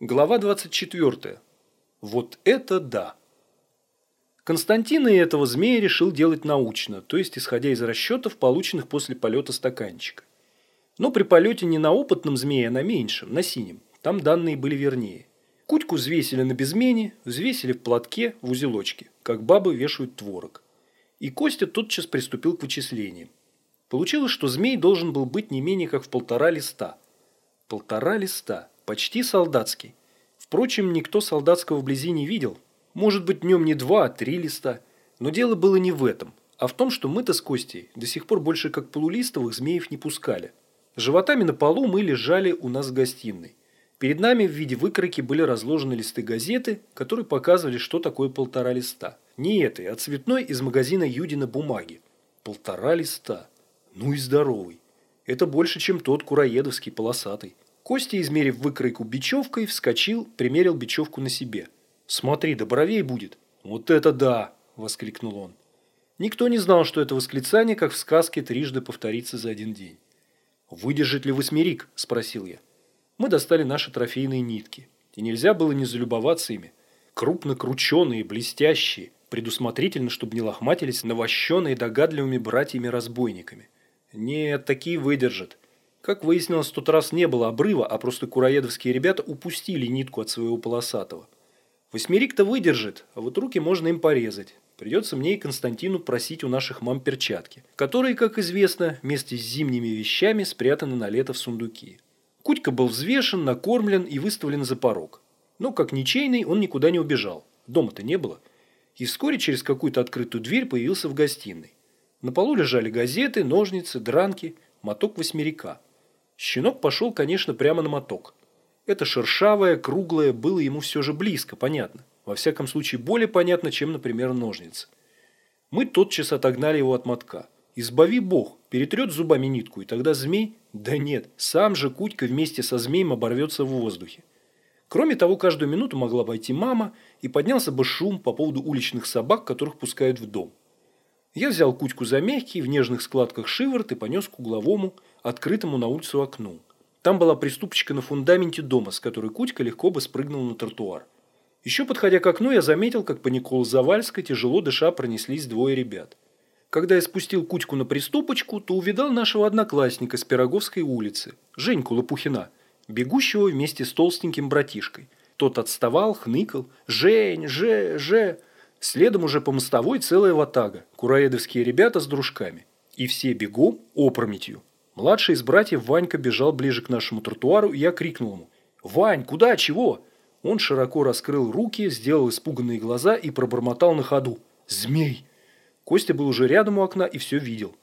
Глава 24. Вот это да! Константин и этого змея решил делать научно, то есть исходя из расчетов, полученных после полета стаканчика. Но при полете не на опытном змее, а на меньшем, на синем. Там данные были вернее. Кутьку взвесили на безмене, взвесили в платке, в узелочке, как бабы вешают творог. И Костя тотчас приступил к вычислениям. Получилось, что змей должен был быть не менее как в полтора листа. Полтора листа – почти солдатский. Впрочем, никто солдатского вблизи не видел. Может быть, днем не два, а три листа. Но дело было не в этом, а в том, что мы-то с Костей до сих пор больше как полулистовых змеев не пускали. Животами на полу мы лежали у нас в гостиной. Перед нами в виде выкройки были разложены листы газеты, которые показывали, что такое полтора листа. Не этой, а цветной из магазина Юдина бумаги. Полтора листа. Ну и здоровый. Это больше, чем тот кураедовский полосатый. Костя, измерив выкройку бечевкой, вскочил, примерил бечевку на себе. «Смотри, до бровей будет». «Вот это да!» – воскликнул он. Никто не знал, что это восклицание, как в сказке, трижды повторится за один день. «Выдержит ли восьмерик?» – спросил я. Мы достали наши трофейные нитки. И нельзя было не залюбоваться ими. Крупно крученые, блестящие, предусмотрительно, чтобы не лохматились навощенные догадливыми братьями-разбойниками. Нет, такие выдержат. Как выяснилось, в тот раз не было обрыва, а просто кураедовские ребята упустили нитку от своего полосатого. Восьмерик-то выдержит, а вот руки можно им порезать. Придется мне и Константину просить у наших мам перчатки, которые, как известно, вместе с зимними вещами спрятаны на лето в сундуки. Кутька был взвешен, накормлен и выставлен за порог. Но, как ничейный, он никуда не убежал. Дома-то не было. И вскоре через какую-то открытую дверь появился в гостиной. На полу лежали газеты, ножницы, дранки, моток восьмерика – Щенок пошел, конечно, прямо на моток. Это шершавое, круглое было ему все же близко, понятно. Во всяком случае, более понятно, чем, например, ножницы. Мы тотчас отогнали его от мотка. Избави бог, перетрет зубами нитку, и тогда змей... Да нет, сам же Кутька вместе со змеем оборвется в воздухе. Кроме того, каждую минуту могла войти мама, и поднялся бы шум по поводу уличных собак, которых пускают в дом. Я взял Кутьку за мягкий, в нежных складках шиворот и понес к угловому, открытому на улицу окну. Там была приступочка на фундаменте дома, с которой Кутька легко бы спрыгнул на тротуар. Еще подходя к окну, я заметил, как по Николу Завальской тяжело дыша пронеслись двое ребят. Когда я спустил Кутьку на приступочку, то увидал нашего одноклассника с Пироговской улицы, Женьку Лопухина, бегущего вместе с толстеньким братишкой. Тот отставал, хныкал «Жень, Же, Же!» Следом уже по мостовой целая ватага, кураедовские ребята с дружками. И все бегом опрометью. Младший из братьев Ванька бежал ближе к нашему тротуару, и я крикнул ему. «Вань, куда? Чего?» Он широко раскрыл руки, сделал испуганные глаза и пробормотал на ходу. «Змей!» Костя был уже рядом у окна и все видел.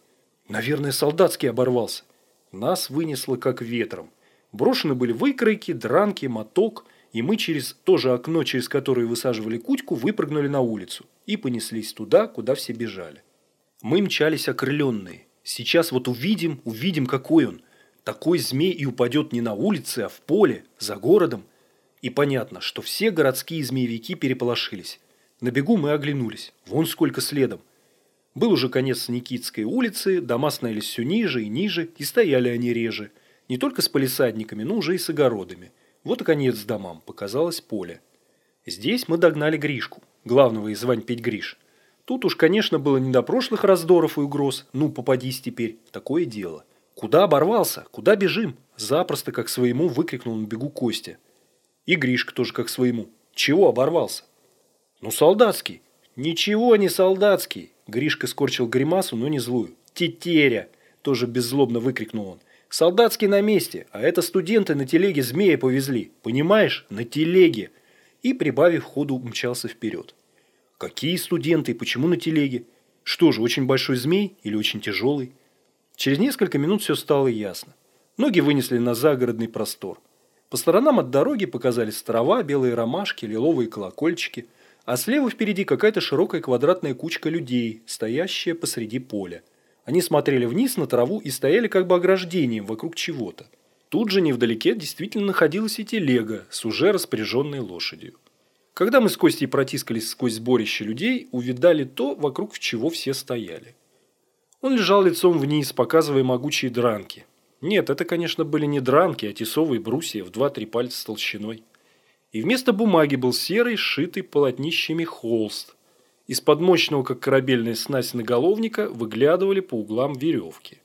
Наверное, солдатский оборвался. Нас вынесло как ветром. Брошены были выкройки, дранки, моток – и мы через то же окно, через которое высаживали кучку, выпрыгнули на улицу и понеслись туда, куда все бежали. Мы мчались окрыленные. Сейчас вот увидим, увидим, какой он. Такой змей и упадет не на улице, а в поле, за городом. И понятно, что все городские змеевики переполошились. На бегу мы оглянулись. Вон сколько следом. Был уже конец Никитской улицы, дома становились все ниже и ниже, и стояли они реже. Не только с полисадниками, но уже и с огородами – вот и конец домам, показалось поле. Здесь мы догнали Гришку, главного из Вань Петь Гриш. Тут уж, конечно, было не до прошлых раздоров и угроз, ну, попадись теперь, такое дело. Куда оборвался? Куда бежим? Запросто, как своему, выкрикнул на бегу Костя. И Гришка тоже как своему. Чего оборвался? Ну, солдатский. Ничего не солдатский. Гришка скорчил гримасу, но не злую. Тетеря! Тоже беззлобно выкрикнул он. Солдатский на месте, а это студенты на телеге змея повезли. Понимаешь? На телеге. И, прибавив ходу, умчался вперед. Какие студенты и почему на телеге? Что же, очень большой змей или очень тяжелый? Через несколько минут все стало ясно. Ноги вынесли на загородный простор. По сторонам от дороги показались трава, белые ромашки, лиловые колокольчики, а слева впереди какая-то широкая квадратная кучка людей, стоящая посреди поля. Они смотрели вниз на траву и стояли как бы ограждением вокруг чего-то. Тут же невдалеке действительно находилась и телега с уже распоряженной лошадью. Когда мы с Костей протискались сквозь сборище людей, увидали то, вокруг чего все стояли. Он лежал лицом вниз, показывая могучие дранки. Нет, это, конечно, были не дранки, а тесовые брусья в два-три пальца с толщиной. И вместо бумаги был серый, сшитый полотнищами холст. Из-под мощного, как корабельная снасть наголовника, выглядывали по углам веревки.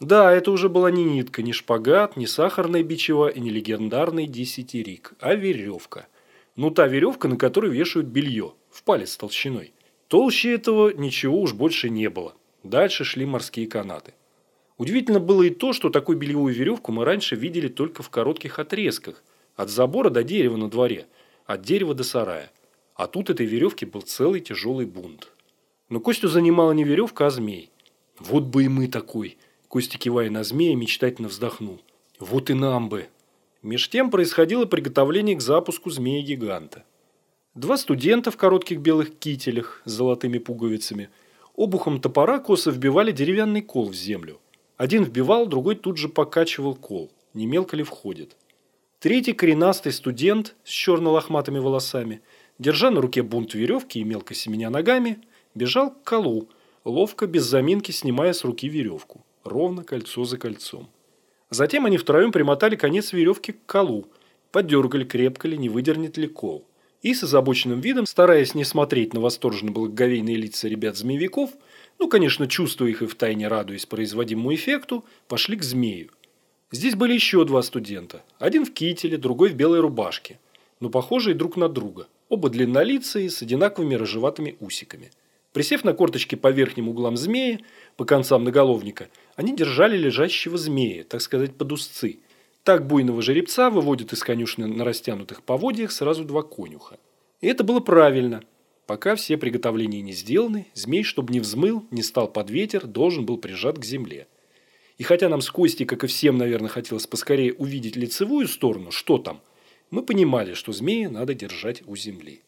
Да, это уже была не нитка, не шпагат, не сахарная бичева и не легендарный десятирик, а веревка. Ну, та веревка, на которой вешают белье, в палец толщиной. Толще этого ничего уж больше не было. Дальше шли морские канаты. Удивительно было и то, что такую бельевую веревку мы раньше видели только в коротких отрезках, от забора до дерева на дворе, от дерева до сарая. А тут этой веревки был целый тяжелый бунт. Но Костю занимала не веревка, а змей. Вот бы и мы такой – Костя, кивая на змея, мечтательно вздохнул. «Вот и нам бы!» Меж тем происходило приготовление к запуску змея-гиганта. Два студента в коротких белых кителях с золотыми пуговицами обухом топора косо вбивали деревянный кол в землю. Один вбивал, другой тут же покачивал кол, не мелко ли входит. Третий коренастый студент с черно-лохматыми волосами, держа на руке бунт веревки и мелко семеня ногами, бежал к колу, ловко, без заминки снимая с руки веревку ровно кольцо за кольцом. Затем они втроем примотали конец веревки к колу, подергали, крепко ли, не выдернет ли кол. И с озабоченным видом, стараясь не смотреть на восторженно благоговейные лица ребят-змеевиков, ну, конечно, чувствуя их и втайне радуясь производимому эффекту, пошли к змею. Здесь были еще два студента. Один в кителе, другой в белой рубашке, но похожие друг на друга. Оба длиннолицые, с одинаковыми рыжеватыми усиками. Присев на корточки по верхним углам змея, по концам наголовника, они держали лежащего змея, так сказать, под узцы. Так буйного жеребца выводят из конюшни на растянутых поводьях сразу два конюха. И это было правильно. Пока все приготовления не сделаны, змей, чтобы не взмыл, не стал под ветер, должен был прижат к земле. И хотя нам с Костей, как и всем, наверное, хотелось поскорее увидеть лицевую сторону, что там, мы понимали, что змея надо держать у земли.